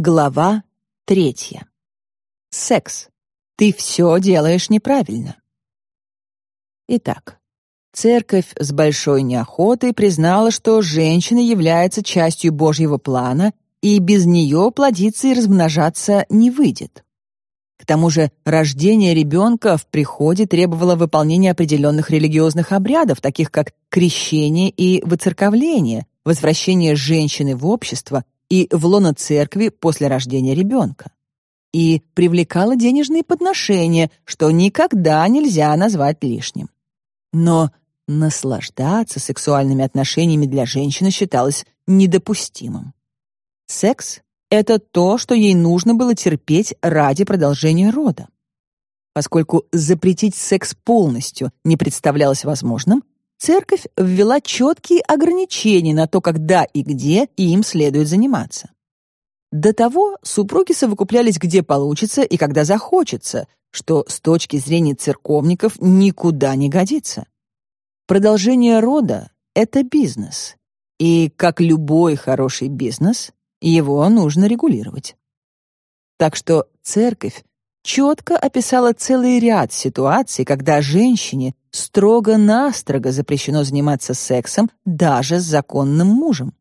Глава третья. Секс. Ты все делаешь неправильно. Итак, церковь с большой неохотой признала, что женщина является частью Божьего плана, и без нее плодиться и размножаться не выйдет. К тому же рождение ребенка в приходе требовало выполнения определенных религиозных обрядов, таких как крещение и выцерковление, возвращение женщины в общество и в лоно церкви после рождения ребенка. И привлекала денежные подношения, что никогда нельзя назвать лишним. Но наслаждаться сексуальными отношениями для женщины считалось недопустимым. Секс — это то, что ей нужно было терпеть ради продолжения рода. Поскольку запретить секс полностью не представлялось возможным, церковь ввела четкие ограничения на то, когда и где им следует заниматься. До того супруги совокуплялись где получится и когда захочется, что с точки зрения церковников никуда не годится. Продолжение рода — это бизнес, и, как любой хороший бизнес, его нужно регулировать. Так что церковь четко описала целый ряд ситуаций, когда женщине строго-настрого запрещено заниматься сексом даже с законным мужем.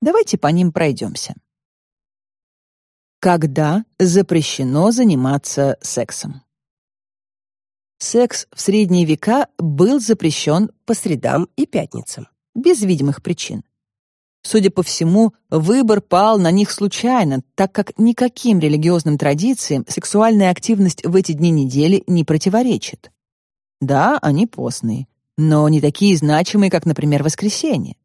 Давайте по ним пройдемся. Когда запрещено заниматься сексом? Секс в средние века был запрещен по средам и пятницам, без видимых причин. Судя по всему, выбор пал на них случайно, так как никаким религиозным традициям сексуальная активность в эти дни недели не противоречит. Да, они постные, но не такие значимые, как, например, воскресенье.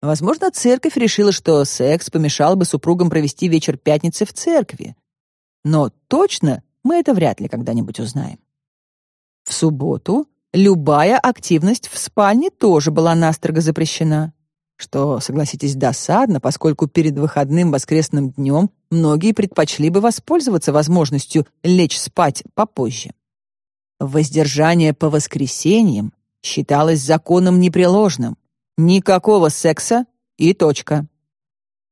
Возможно, церковь решила, что секс помешал бы супругам провести вечер пятницы в церкви. Но точно мы это вряд ли когда-нибудь узнаем. В субботу любая активность в спальне тоже была настрого запрещена, что, согласитесь, досадно, поскольку перед выходным воскресным днем многие предпочли бы воспользоваться возможностью лечь спать попозже. Воздержание по воскресеньям считалось законом непреложным. Никакого секса и точка.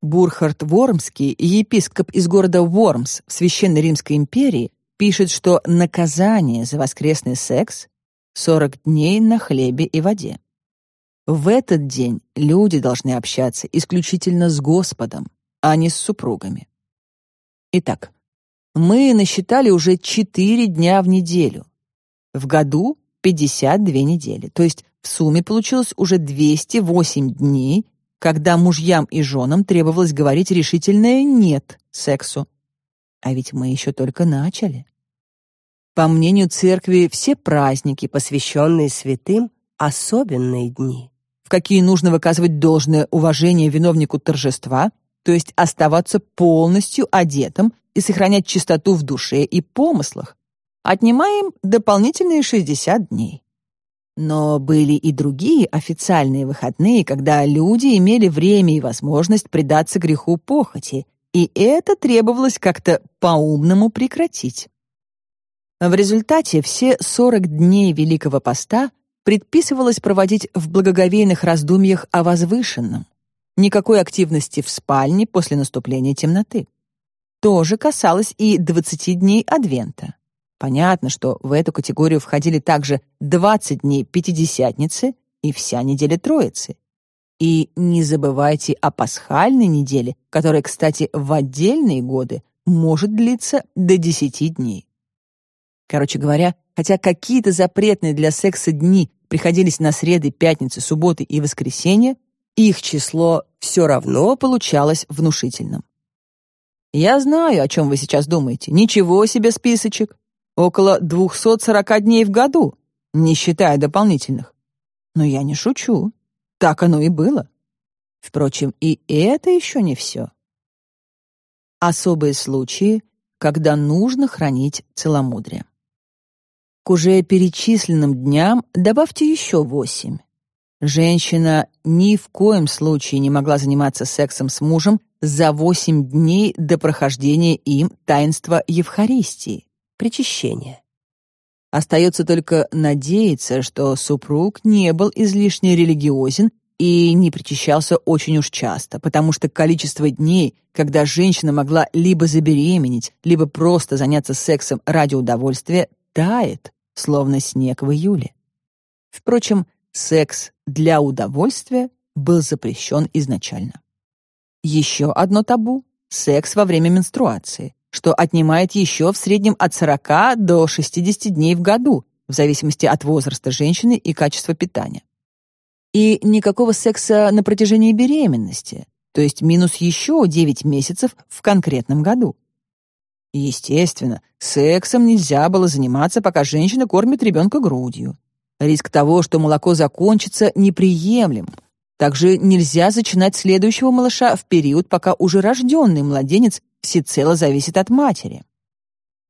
Бурхард Вормский, епископ из города Вормс в Священной Римской империи, пишет, что наказание за воскресный секс — 40 дней на хлебе и воде. В этот день люди должны общаться исключительно с Господом, а не с супругами. Итак, мы насчитали уже 4 дня в неделю. В году 52 недели, то есть в сумме получилось уже 208 дней, когда мужьям и женам требовалось говорить решительное «нет» сексу. А ведь мы еще только начали. По мнению церкви, все праздники, посвященные святым, особенные дни, в какие нужно выказывать должное уважение виновнику торжества, то есть оставаться полностью одетым и сохранять чистоту в душе и помыслах, Отнимаем дополнительные 60 дней. Но были и другие официальные выходные, когда люди имели время и возможность предаться греху похоти, и это требовалось как-то по-умному прекратить. В результате все 40 дней Великого Поста предписывалось проводить в благоговейных раздумьях о возвышенном. Никакой активности в спальне после наступления темноты. То же касалось и 20 дней Адвента. Понятно, что в эту категорию входили также 20 дней Пятидесятницы и вся неделя Троицы. И не забывайте о пасхальной неделе, которая, кстати, в отдельные годы может длиться до 10 дней. Короче говоря, хотя какие-то запретные для секса дни приходились на среды, пятницы, субботы и воскресенья, их число все равно получалось внушительным. Я знаю, о чем вы сейчас думаете. Ничего себе списочек около 240 дней в году, не считая дополнительных. Но я не шучу. Так оно и было. Впрочем, и это еще не все. Особые случаи, когда нужно хранить целомудрие. К уже перечисленным дням добавьте еще восемь. Женщина ни в коем случае не могла заниматься сексом с мужем за восемь дней до прохождения им таинства Евхаристии причащения. Остается только надеяться, что супруг не был излишне религиозен и не причащался очень уж часто, потому что количество дней, когда женщина могла либо забеременеть, либо просто заняться сексом ради удовольствия, тает, словно снег в июле. Впрочем, секс для удовольствия был запрещен изначально. Еще одно табу — секс во время менструации, что отнимает еще в среднем от 40 до 60 дней в году, в зависимости от возраста женщины и качества питания. И никакого секса на протяжении беременности, то есть минус еще 9 месяцев в конкретном году. Естественно, сексом нельзя было заниматься, пока женщина кормит ребенка грудью. Риск того, что молоко закончится, неприемлем. Также нельзя зачинать следующего малыша в период, пока уже рожденный младенец всецело зависит от матери.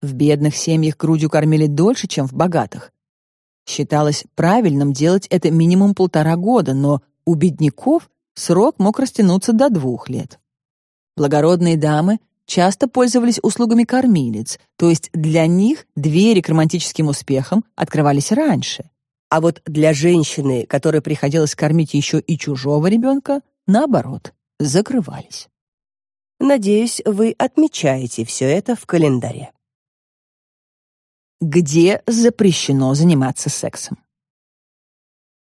В бедных семьях грудью кормили дольше, чем в богатых. Считалось правильным делать это минимум полтора года, но у бедняков срок мог растянуться до двух лет. Благородные дамы часто пользовались услугами кормилец, то есть для них двери к романтическим успехам открывались раньше. А вот для женщины, которой приходилось кормить еще и чужого ребенка, наоборот, закрывались. Надеюсь, вы отмечаете все это в календаре. Где запрещено заниматься сексом?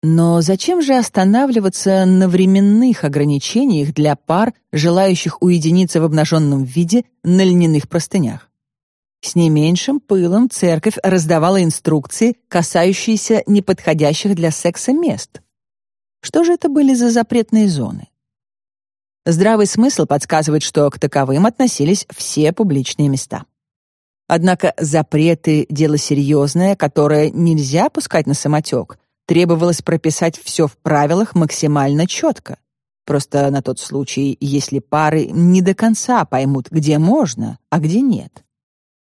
Но зачем же останавливаться на временных ограничениях для пар, желающих уединиться в обнаженном виде на льняных простынях? С не меньшим пылом церковь раздавала инструкции, касающиеся неподходящих для секса мест. Что же это были за запретные зоны? Здравый смысл подсказывает, что к таковым относились все публичные места. Однако запреты — дело серьезное, которое нельзя пускать на самотек. Требовалось прописать все в правилах максимально четко. Просто на тот случай, если пары не до конца поймут, где можно, а где нет.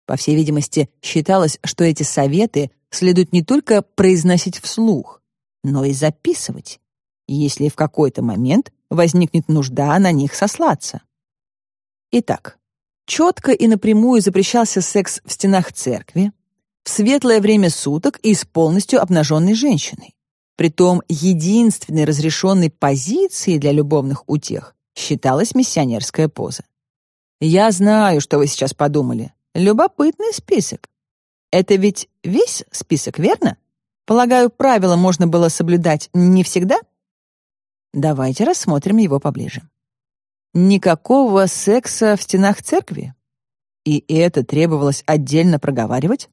По всей видимости, считалось, что эти советы следует не только произносить вслух, но и записывать, если в какой-то момент возникнет нужда на них сослаться. Итак, четко и напрямую запрещался секс в стенах церкви, в светлое время суток и с полностью обнаженной женщиной. Притом единственной разрешенной позицией для любовных утех считалась миссионерская поза. Я знаю, что вы сейчас подумали. Любопытный список. Это ведь весь список, верно? Полагаю, правила можно было соблюдать не всегда? Давайте рассмотрим его поближе. Никакого секса в стенах церкви? И это требовалось отдельно проговаривать?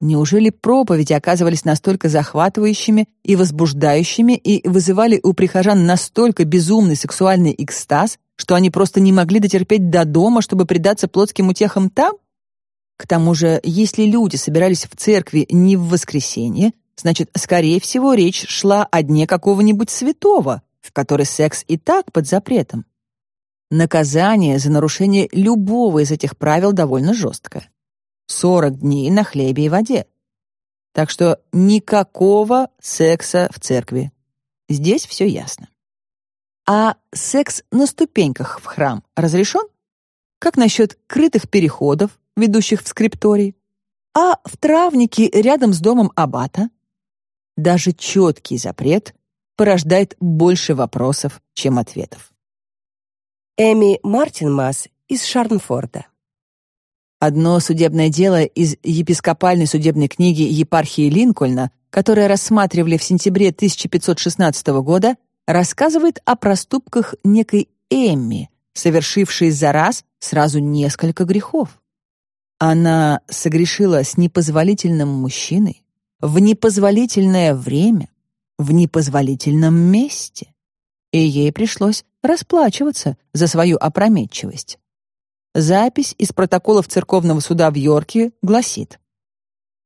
Неужели проповеди оказывались настолько захватывающими и возбуждающими и вызывали у прихожан настолько безумный сексуальный экстаз, что они просто не могли дотерпеть до дома, чтобы предаться плотским утехам там? К тому же, если люди собирались в церкви не в воскресенье, значит, скорее всего, речь шла о дне какого-нибудь святого, в который секс и так под запретом. Наказание за нарушение любого из этих правил довольно жесткое. 40 дней на хлебе и воде. Так что никакого секса в церкви. Здесь все ясно. А секс на ступеньках в храм разрешен? Как насчет крытых переходов, ведущих в скрипторий, а в травнике рядом с домом аббата. Даже четкий запрет порождает больше вопросов, чем ответов. Эми Мартинмас из Шарнфорда. Одно судебное дело из епископальной судебной книги епархии Линкольна, которое рассматривали в сентябре 1516 года, рассказывает о проступках некой Эмми, совершившей за раз сразу несколько грехов. Она согрешила с непозволительным мужчиной в непозволительное время, в непозволительном месте, и ей пришлось расплачиваться за свою опрометчивость. Запись из протоколов церковного суда в Йорке гласит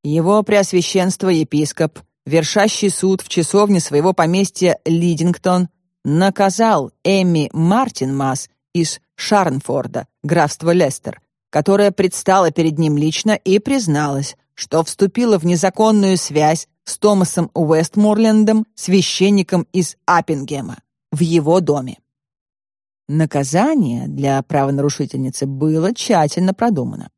«Его Преосвященство епископ, вершащий суд в часовне своего поместья Лидингтон, наказал Эмми Мартинмас из Шарнфорда, графства Лестер, которая предстала перед ним лично и призналась, что вступила в незаконную связь с Томасом Уэстморлендом, священником из Аппингема, в его доме. Наказание для правонарушительницы было тщательно продумано.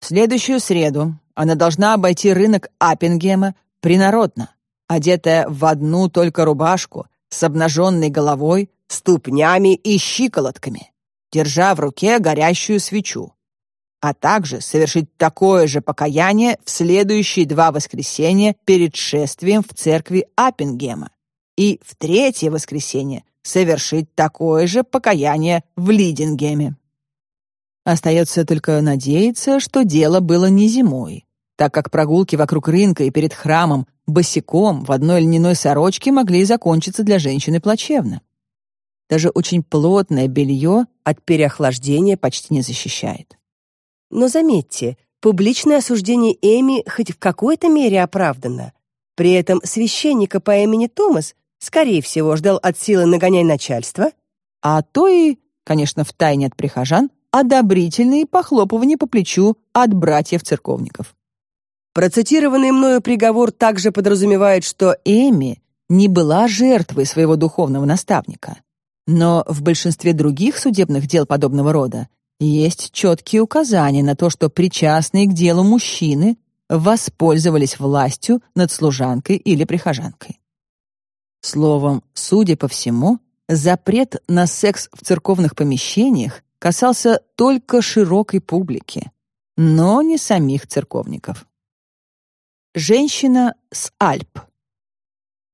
В следующую среду она должна обойти рынок Аппингема принародно, одетая в одну только рубашку, с обнаженной головой, ступнями и щиколотками, держа в руке горящую свечу, а также совершить такое же покаяние в следующие два воскресенья перед шествием в церкви Аппингема и в третье воскресенье совершить такое же покаяние в Лидингеме. Остается только надеяться, что дело было не зимой, так как прогулки вокруг рынка и перед храмом босиком в одной льняной сорочке могли закончиться для женщины плачевно. Даже очень плотное белье от переохлаждения почти не защищает. Но заметьте, публичное осуждение Эми хоть в какой-то мере оправдано. При этом священника по имени Томас, скорее всего, ждал от силы нагоняй начальства, а то и, конечно, втайне от прихожан, одобрительные похлопывания по плечу от братьев-церковников. Процитированный мною приговор также подразумевает, что Эми не была жертвой своего духовного наставника. Но в большинстве других судебных дел подобного рода есть четкие указания на то, что причастные к делу мужчины воспользовались властью над служанкой или прихожанкой. Словом, судя по всему, запрет на секс в церковных помещениях касался только широкой публики, но не самих церковников. Женщина с Альп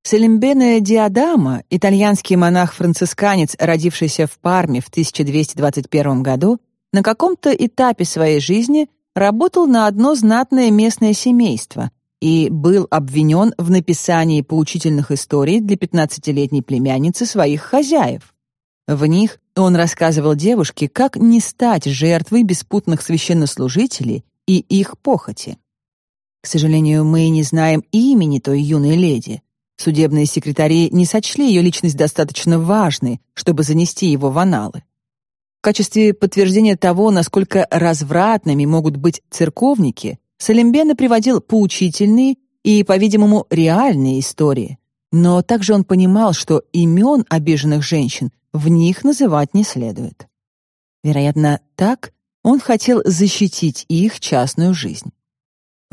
Селимбене Диадама, итальянский монах-францисканец, родившийся в Парме в 1221 году, на каком-то этапе своей жизни работал на одно знатное местное семейство и был обвинен в написании поучительных историй для 15-летней племянницы своих хозяев. В них он рассказывал девушке, как не стать жертвой беспутных священнослужителей и их похоти. К сожалению, мы не знаем имени той юной леди. Судебные секретари не сочли ее личность достаточно важной, чтобы занести его в аналы. В качестве подтверждения того, насколько развратными могут быть церковники, Салимбена приводил поучительные и, по-видимому, реальные истории. Но также он понимал, что имен обиженных женщин в них называть не следует. Вероятно, так он хотел защитить их частную жизнь.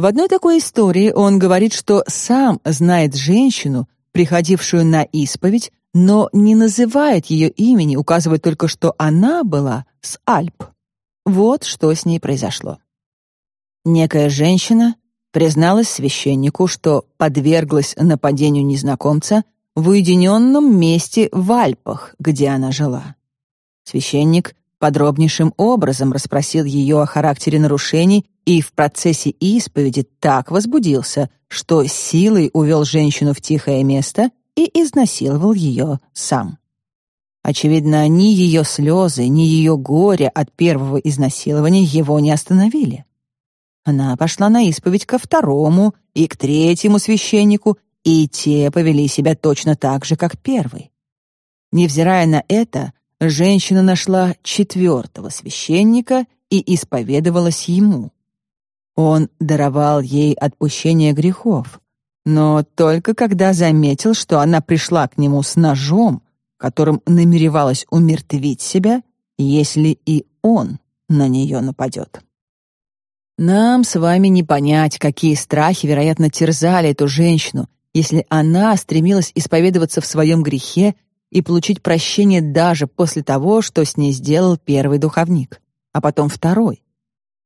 В одной такой истории он говорит, что сам знает женщину, приходившую на исповедь, но не называет ее имени, указывая только, что она была с Альп. Вот что с ней произошло. Некая женщина призналась священнику, что подверглась нападению незнакомца в уединенном месте в Альпах, где она жила. Священник подробнейшим образом расспросил ее о характере нарушений и в процессе исповеди так возбудился, что силой увел женщину в тихое место и изнасиловал ее сам. Очевидно, ни ее слезы, ни ее горе от первого изнасилования его не остановили. Она пошла на исповедь ко второму и к третьему священнику, и те повели себя точно так же, как первый. Невзирая на это, женщина нашла четвертого священника и исповедовалась ему. Он даровал ей отпущение грехов, но только когда заметил, что она пришла к нему с ножом, которым намеревалась умертвить себя, если и он на нее нападет. Нам с вами не понять, какие страхи, вероятно, терзали эту женщину, если она стремилась исповедоваться в своем грехе и получить прощение даже после того, что с ней сделал первый духовник, а потом второй.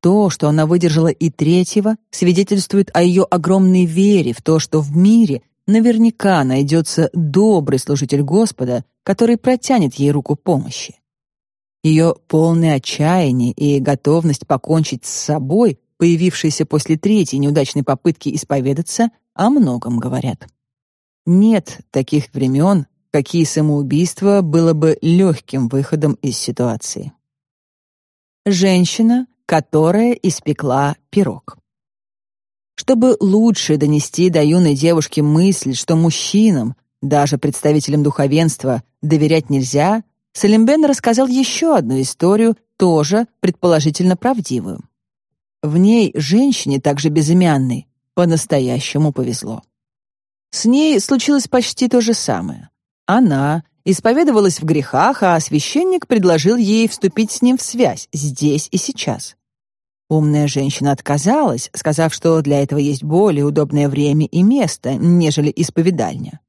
То, что она выдержала и третьего, свидетельствует о ее огромной вере в то, что в мире наверняка найдется добрый служитель Господа, который протянет ей руку помощи. Ее полное отчаяние и готовность покончить с собой, появившиеся после третьей неудачной попытки исповедаться, о многом говорят. Нет таких времен, какие самоубийство было бы легким выходом из ситуации. Женщина, которая испекла пирог. Чтобы лучше донести до юной девушки мысль, что мужчинам, даже представителям духовенства, доверять нельзя, Салимбен рассказал еще одну историю, тоже предположительно правдивую. В ней женщине, также безымянной, по-настоящему повезло. С ней случилось почти то же самое. Она исповедовалась в грехах, а священник предложил ей вступить с ним в связь здесь и сейчас. Умная женщина отказалась, сказав, что для этого есть более удобное время и место, нежели исповедальня.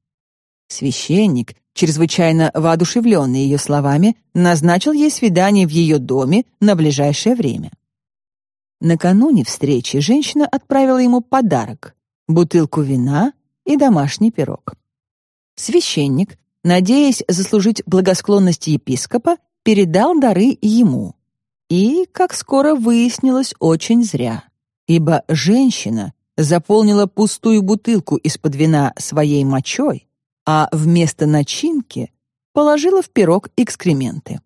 Священник, чрезвычайно воодушевленный ее словами, назначил ей свидание в ее доме на ближайшее время. Накануне встречи женщина отправила ему подарок — бутылку вина и домашний пирог. Священник, надеясь заслужить благосклонность епископа, передал дары ему. И, как скоро выяснилось, очень зря, ибо женщина заполнила пустую бутылку из-под вина своей мочой, а вместо начинки положила в пирог экскременты.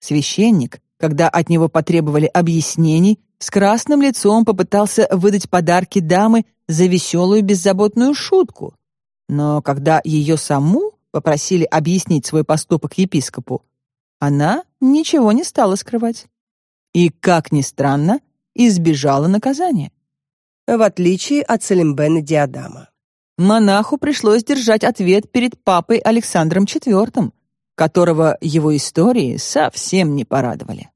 Священник, когда от него потребовали объяснений, с красным лицом попытался выдать подарки дамы за веселую беззаботную шутку. Но когда ее саму попросили объяснить свой поступок епископу, она ничего не стала скрывать. И, как ни странно, избежала наказания. В отличие от Салимбена Диадама. Монаху пришлось держать ответ перед папой Александром IV, которого его истории совсем не порадовали.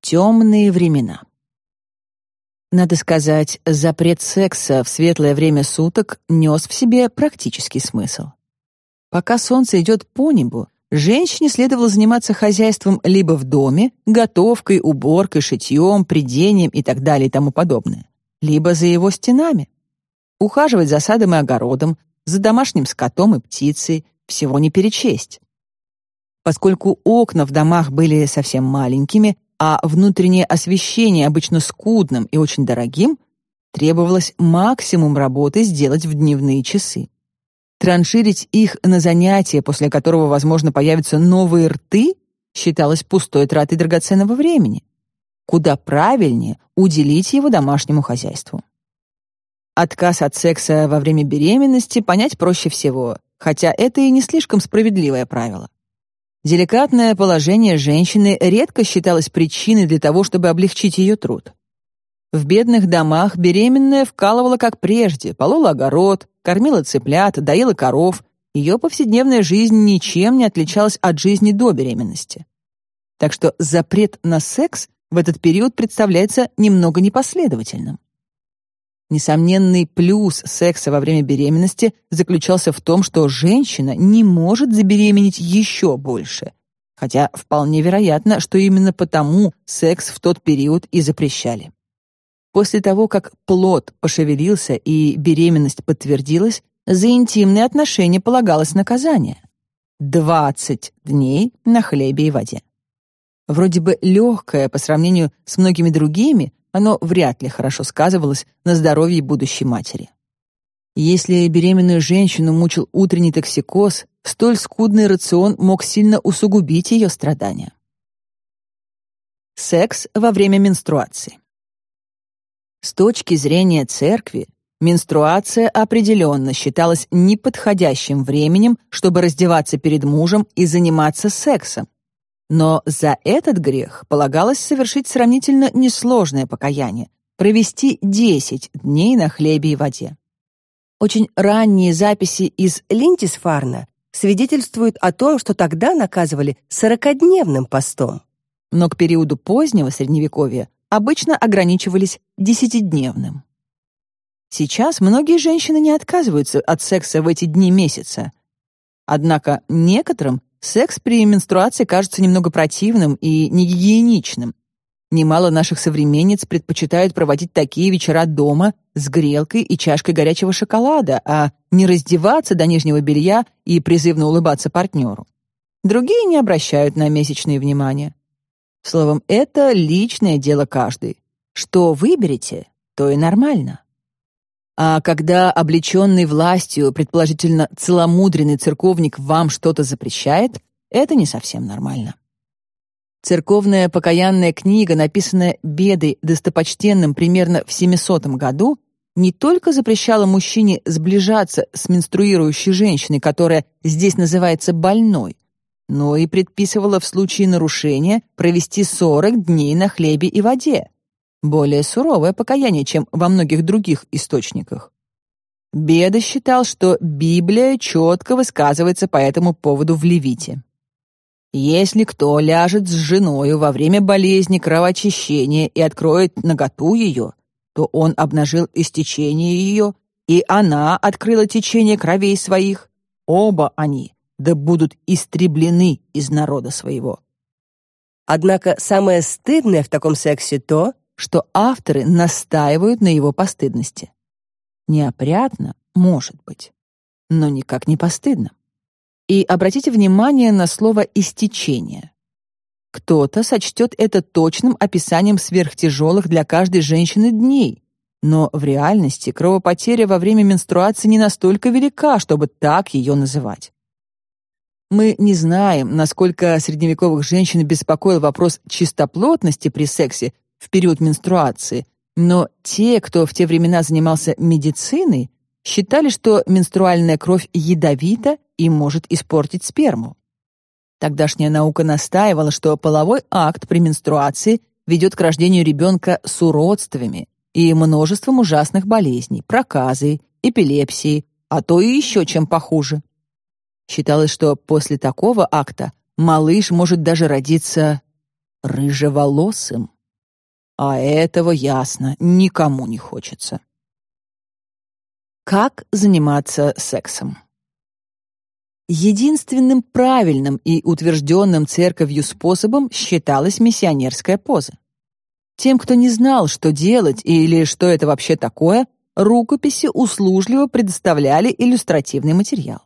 Темные времена. Надо сказать, запрет секса в светлое время суток нес в себе практический смысл. Пока солнце идет по небу, женщине следовало заниматься хозяйством либо в доме, готовкой, уборкой, шитьем, придением и так далее и тому подобное, либо за его стенами. Ухаживать за садом и огородом, за домашним скотом и птицей, всего не перечесть. Поскольку окна в домах были совсем маленькими, а внутреннее освещение обычно скудным и очень дорогим, требовалось максимум работы сделать в дневные часы. Транширить их на занятие, после которого, возможно, появятся новые рты, считалось пустой тратой драгоценного времени. Куда правильнее уделить его домашнему хозяйству. Отказ от секса во время беременности понять проще всего, хотя это и не слишком справедливое правило. Деликатное положение женщины редко считалось причиной для того, чтобы облегчить ее труд. В бедных домах беременная вкалывала как прежде, полола огород, кормила цыплят, доила коров. Ее повседневная жизнь ничем не отличалась от жизни до беременности. Так что запрет на секс в этот период представляется немного непоследовательным. Несомненный плюс секса во время беременности заключался в том, что женщина не может забеременеть еще больше, хотя вполне вероятно, что именно потому секс в тот период и запрещали. После того, как плод пошевелился и беременность подтвердилась, за интимные отношения полагалось наказание. 20 дней на хлебе и воде. Вроде бы легкое по сравнению с многими другими, оно вряд ли хорошо сказывалось на здоровье будущей матери. Если беременную женщину мучил утренний токсикоз, столь скудный рацион мог сильно усугубить ее страдания. Секс во время менструации. С точки зрения церкви, менструация определенно считалась неподходящим временем, чтобы раздеваться перед мужем и заниматься сексом, но за этот грех полагалось совершить сравнительно несложное покаяние — провести 10 дней на хлебе и воде. Очень ранние записи из Линтисфарна свидетельствуют о том, что тогда наказывали сорокодневным постом. Но к периоду позднего Средневековья обычно ограничивались десятидневным. Сейчас многие женщины не отказываются от секса в эти дни месяца. Однако некоторым Секс при менструации кажется немного противным и негигиеничным. Немало наших современниц предпочитают проводить такие вечера дома с грелкой и чашкой горячего шоколада, а не раздеваться до нижнего белья и призывно улыбаться партнеру. Другие не обращают на месячные внимания. Словом, это личное дело каждой. Что выберете, то и нормально. А когда облеченный властью, предположительно целомудренный церковник вам что-то запрещает, это не совсем нормально. Церковная покаянная книга, написанная Бедой достопочтенным примерно в 700 году, не только запрещала мужчине сближаться с менструирующей женщиной, которая здесь называется больной, но и предписывала в случае нарушения провести 40 дней на хлебе и воде, более суровое покаяние, чем во многих других источниках. Беда считал, что Библия четко высказывается по этому поводу в Левите. Если кто ляжет с женою во время болезни кровоочищения и откроет наготу ее, то он обнажил истечение ее, и она открыла течение кровей своих, оба они да будут истреблены из народа своего. Однако самое стыдное в таком сексе то, что авторы настаивают на его постыдности. Неопрятно, может быть, но никак не постыдно. И обратите внимание на слово «истечение». Кто-то сочтет это точным описанием сверхтяжелых для каждой женщины дней, но в реальности кровопотеря во время менструации не настолько велика, чтобы так ее называть. Мы не знаем, насколько средневековых женщин беспокоил вопрос чистоплотности при сексе в период менструации, но те, кто в те времена занимался медициной, считали, что менструальная кровь ядовита и может испортить сперму. Тогдашняя наука настаивала, что половой акт при менструации ведет к рождению ребенка с уродствами и множеством ужасных болезней, проказой, эпилепсией, а то и еще чем похуже. Считалось, что после такого акта малыш может даже родиться рыжеволосым. А этого, ясно, никому не хочется. Как заниматься сексом? Единственным правильным и утвержденным церковью способом считалась миссионерская поза. Тем, кто не знал, что делать или что это вообще такое, рукописи услужливо предоставляли иллюстративный материал.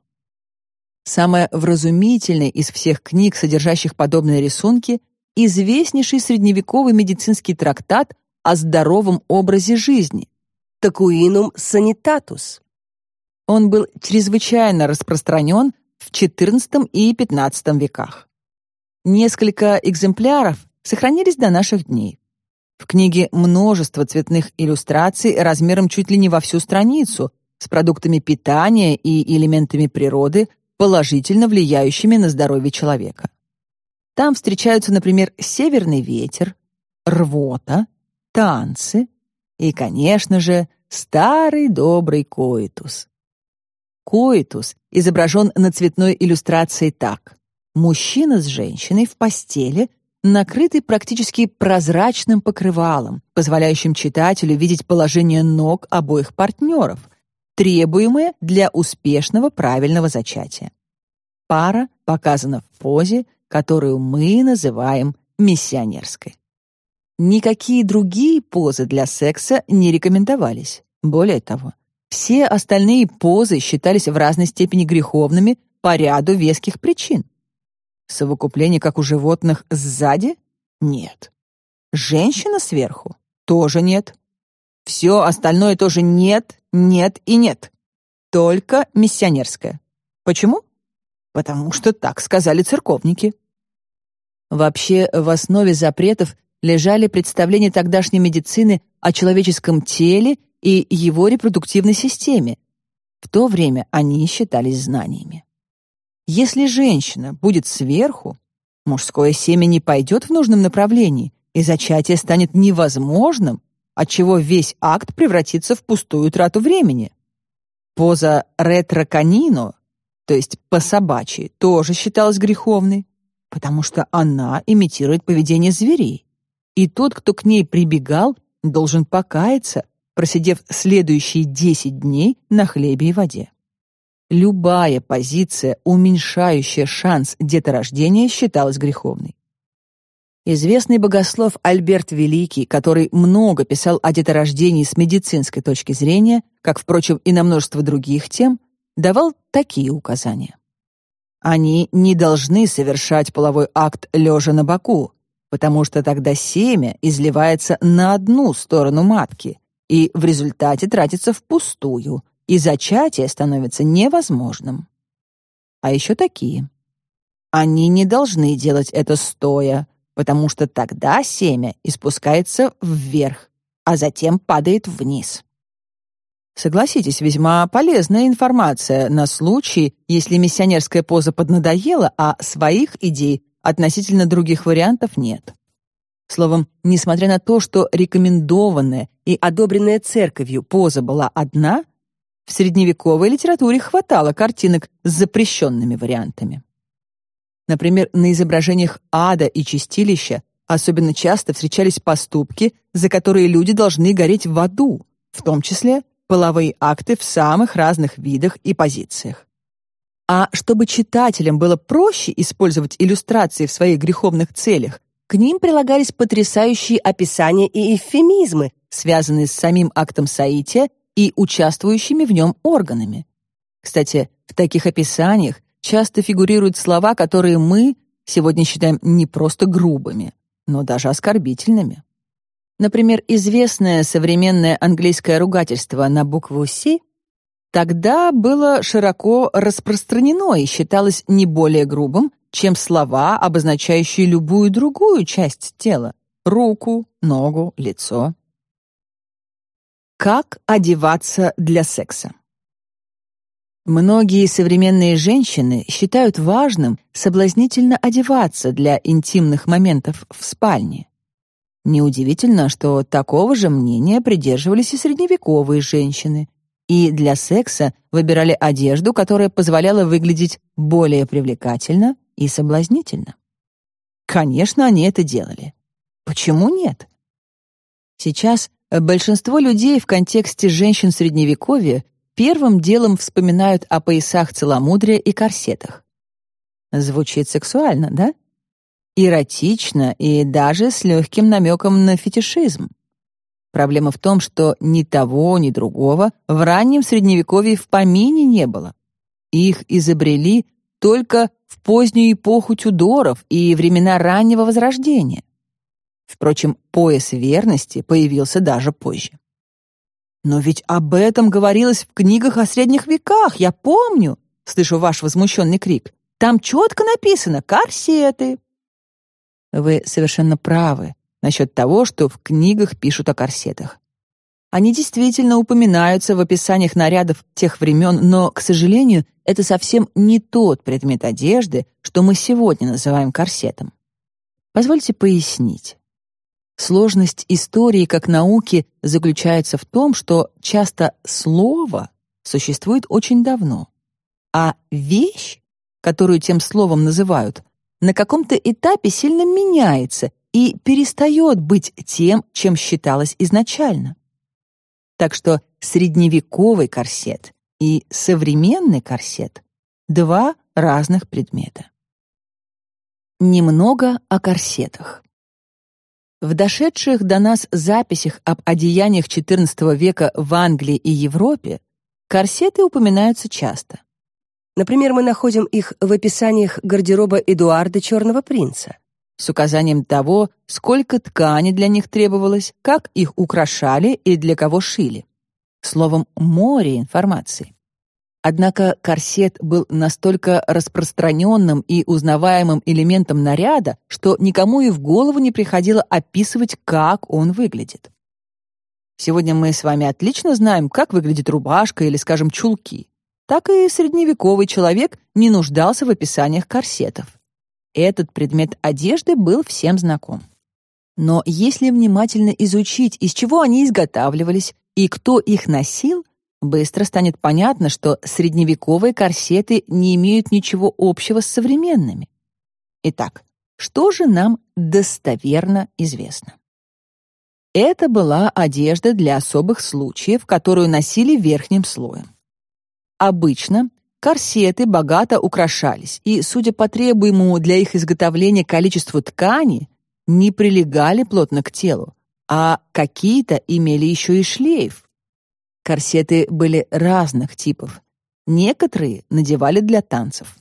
Самая вразумительная из всех книг, содержащих подобные рисунки, известнейший средневековый медицинский трактат о здоровом образе жизни «Такуинум санитатус». Он был чрезвычайно распространен в XIV и XV веках. Несколько экземпляров сохранились до наших дней. В книге множество цветных иллюстраций размером чуть ли не во всю страницу с продуктами питания и элементами природы, положительно влияющими на здоровье человека. Там встречаются, например, северный ветер, рвота, танцы и, конечно же, старый добрый коитус. Коитус изображен на цветной иллюстрации так. Мужчина с женщиной в постели, накрытый практически прозрачным покрывалом, позволяющим читателю видеть положение ног обоих партнеров, требуемые для успешного правильного зачатия. Пара показана в позе, которую мы называем миссионерской. Никакие другие позы для секса не рекомендовались. Более того, все остальные позы считались в разной степени греховными по ряду веских причин. Совокупление, как у животных, сзади? Нет. Женщина сверху? Тоже нет. Все остальное тоже нет, нет и нет. Только миссионерское. Почему? Потому что так сказали церковники. Вообще, в основе запретов лежали представления тогдашней медицины о человеческом теле и его репродуктивной системе. В то время они считались знаниями. Если женщина будет сверху, мужское семя не пойдет в нужном направлении, и зачатие станет невозможным, отчего весь акт превратится в пустую трату времени. Поза ретро-канино, то есть по-собачьи, тоже считалась греховной, потому что она имитирует поведение зверей. И тот, кто к ней прибегал, должен покаяться, просидев следующие 10 дней на хлебе и воде. Любая позиция, уменьшающая шанс деторождения, считалась греховной. Известный богослов Альберт Великий, который много писал о деторождении с медицинской точки зрения, как, впрочем, и на множество других тем, давал такие указания. Они не должны совершать половой акт лежа на боку, потому что тогда семя изливается на одну сторону матки и в результате тратится впустую, и зачатие становится невозможным. А еще такие. Они не должны делать это стоя, потому что тогда семя испускается вверх, а затем падает вниз. Согласитесь, весьма полезная информация на случай, если миссионерская поза поднадоела, а своих идей относительно других вариантов нет. Словом, несмотря на то, что рекомендованная и одобренная церковью поза была одна, в средневековой литературе хватало картинок с запрещенными вариантами. Например, на изображениях ада и чистилища особенно часто встречались поступки, за которые люди должны гореть в аду, в том числе половые акты в самых разных видах и позициях. А чтобы читателям было проще использовать иллюстрации в своих греховных целях, к ним прилагались потрясающие описания и эвфемизмы, связанные с самим актом соития и участвующими в нем органами. Кстати, в таких описаниях часто фигурируют слова, которые мы сегодня считаем не просто грубыми, но даже оскорбительными. Например, известное современное английское ругательство на букву «С» тогда было широко распространено и считалось не более грубым, чем слова, обозначающие любую другую часть тела — руку, ногу, лицо. Как одеваться для секса? Многие современные женщины считают важным соблазнительно одеваться для интимных моментов в спальне. Неудивительно, что такого же мнения придерживались и средневековые женщины, и для секса выбирали одежду, которая позволяла выглядеть более привлекательно и соблазнительно. Конечно, они это делали. Почему нет? Сейчас большинство людей в контексте женщин Средневековья первым делом вспоминают о поясах целомудрия и корсетах. Звучит сексуально, да? Эротично и даже с легким намеком на фетишизм. Проблема в том, что ни того, ни другого в раннем Средневековье в помине не было. Их изобрели только в позднюю эпоху Тюдоров и времена раннего Возрождения. Впрочем, пояс верности появился даже позже. «Но ведь об этом говорилось в книгах о средних веках, я помню!» Слышу ваш возмущенный крик. «Там четко написано «корсеты». Вы совершенно правы насчет того, что в книгах пишут о корсетах. Они действительно упоминаются в описаниях нарядов тех времен, но, к сожалению, это совсем не тот предмет одежды, что мы сегодня называем корсетом. Позвольте пояснить. Сложность истории как науки заключается в том, что часто слово существует очень давно, а вещь, которую тем словом называют, на каком-то этапе сильно меняется и перестает быть тем, чем считалось изначально. Так что средневековый корсет и современный корсет — два разных предмета. Немного о корсетах. В дошедших до нас записях об одеяниях XIV века в Англии и Европе корсеты упоминаются часто. Например, мы находим их в описаниях гардероба Эдуарда Черного принца с указанием того, сколько ткани для них требовалось, как их украшали и для кого шили. Словом, море информации. Однако корсет был настолько распространенным и узнаваемым элементом наряда, что никому и в голову не приходило описывать, как он выглядит. Сегодня мы с вами отлично знаем, как выглядит рубашка или, скажем, чулки. Так и средневековый человек не нуждался в описаниях корсетов. Этот предмет одежды был всем знаком. Но если внимательно изучить, из чего они изготавливались и кто их носил, быстро станет понятно, что средневековые корсеты не имеют ничего общего с современными. Итак, что же нам достоверно известно? Это была одежда для особых случаев, которую носили верхним слоем. Обычно корсеты богато украшались, и, судя по требуемому для их изготовления количеству ткани, не прилегали плотно к телу, а какие-то имели еще и шлейф, Корсеты были разных типов. Некоторые надевали для танцев.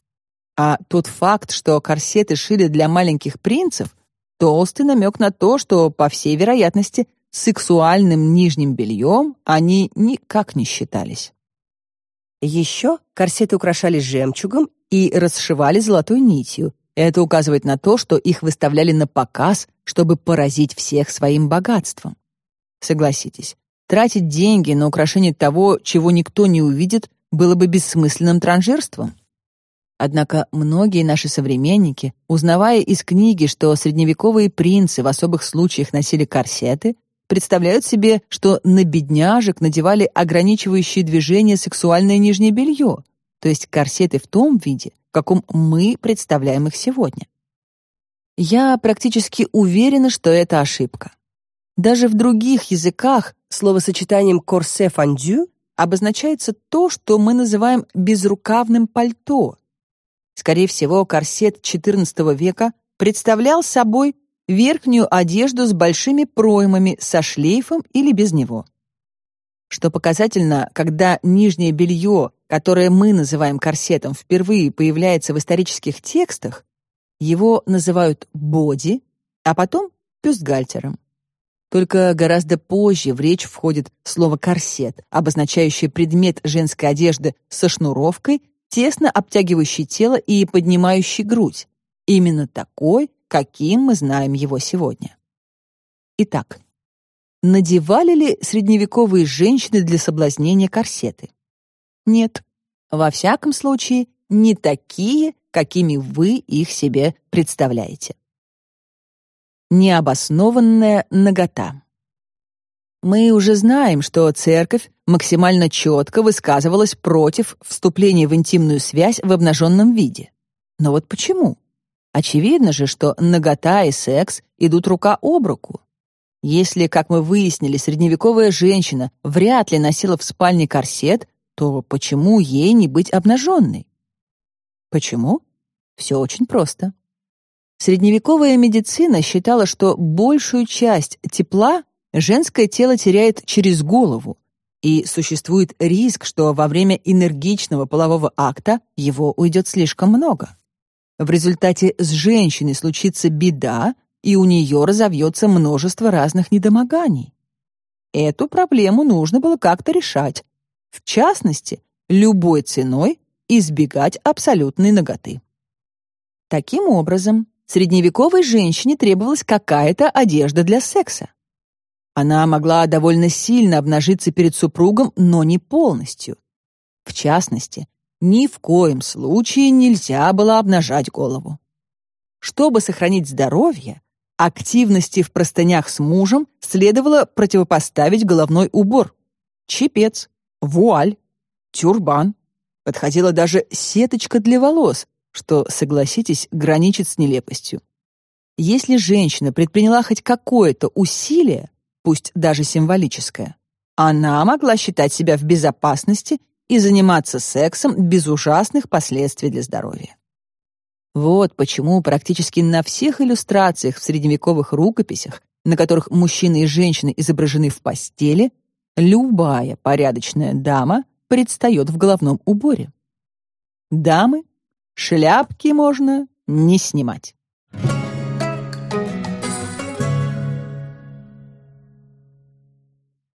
А тот факт, что корсеты шили для маленьких принцев, толстый намек на то, что, по всей вероятности, сексуальным нижним бельем они никак не считались. Еще корсеты украшались жемчугом и расшивали золотой нитью. Это указывает на то, что их выставляли на показ, чтобы поразить всех своим богатством. Согласитесь, Тратить деньги на украшение того, чего никто не увидит, было бы бессмысленным транжирством. Однако многие наши современники, узнавая из книги, что средневековые принцы в особых случаях носили корсеты, представляют себе, что на бедняжек надевали ограничивающие движения сексуальное нижнее белье, то есть корсеты в том виде, в каком мы представляем их сегодня. Я практически уверена, что это ошибка. Даже в других языках словосочетанием «корсе фандю» обозначается то, что мы называем безрукавным пальто. Скорее всего, корсет XIV века представлял собой верхнюю одежду с большими проймами, со шлейфом или без него. Что показательно, когда нижнее белье, которое мы называем корсетом, впервые появляется в исторических текстах, его называют боди, а потом бюстгальтером. Только гораздо позже в речь входит слово «корсет», обозначающее предмет женской одежды со шнуровкой, тесно обтягивающий тело и поднимающий грудь. Именно такой, каким мы знаем его сегодня. Итак, надевали ли средневековые женщины для соблазнения корсеты? Нет. Во всяком случае, не такие, какими вы их себе представляете необоснованная нагота. Мы уже знаем, что церковь максимально четко высказывалась против вступления в интимную связь в обнаженном виде. Но вот почему? Очевидно же, что нагота и секс идут рука об руку. Если, как мы выяснили, средневековая женщина вряд ли носила в спальне корсет, то почему ей не быть обнаженной? Почему? Все очень просто. Средневековая медицина считала, что большую часть тепла женское тело теряет через голову, и существует риск, что во время энергичного полового акта его уйдет слишком много. В результате с женщиной случится беда, и у нее разовьется множество разных недомоганий. Эту проблему нужно было как-то решать. В частности, любой ценой избегать абсолютной наготы. Таким образом, средневековой женщине требовалась какая-то одежда для секса. Она могла довольно сильно обнажиться перед супругом, но не полностью. В частности, ни в коем случае нельзя было обнажать голову. Чтобы сохранить здоровье, активности в простынях с мужем следовало противопоставить головной убор, чепец, вуаль, тюрбан. Подходила даже сеточка для волос, что, согласитесь, граничит с нелепостью. Если женщина предприняла хоть какое-то усилие, пусть даже символическое, она могла считать себя в безопасности и заниматься сексом без ужасных последствий для здоровья. Вот почему практически на всех иллюстрациях в средневековых рукописях, на которых мужчины и женщины изображены в постели, любая порядочная дама предстает в головном уборе. Дамы Шляпки можно не снимать.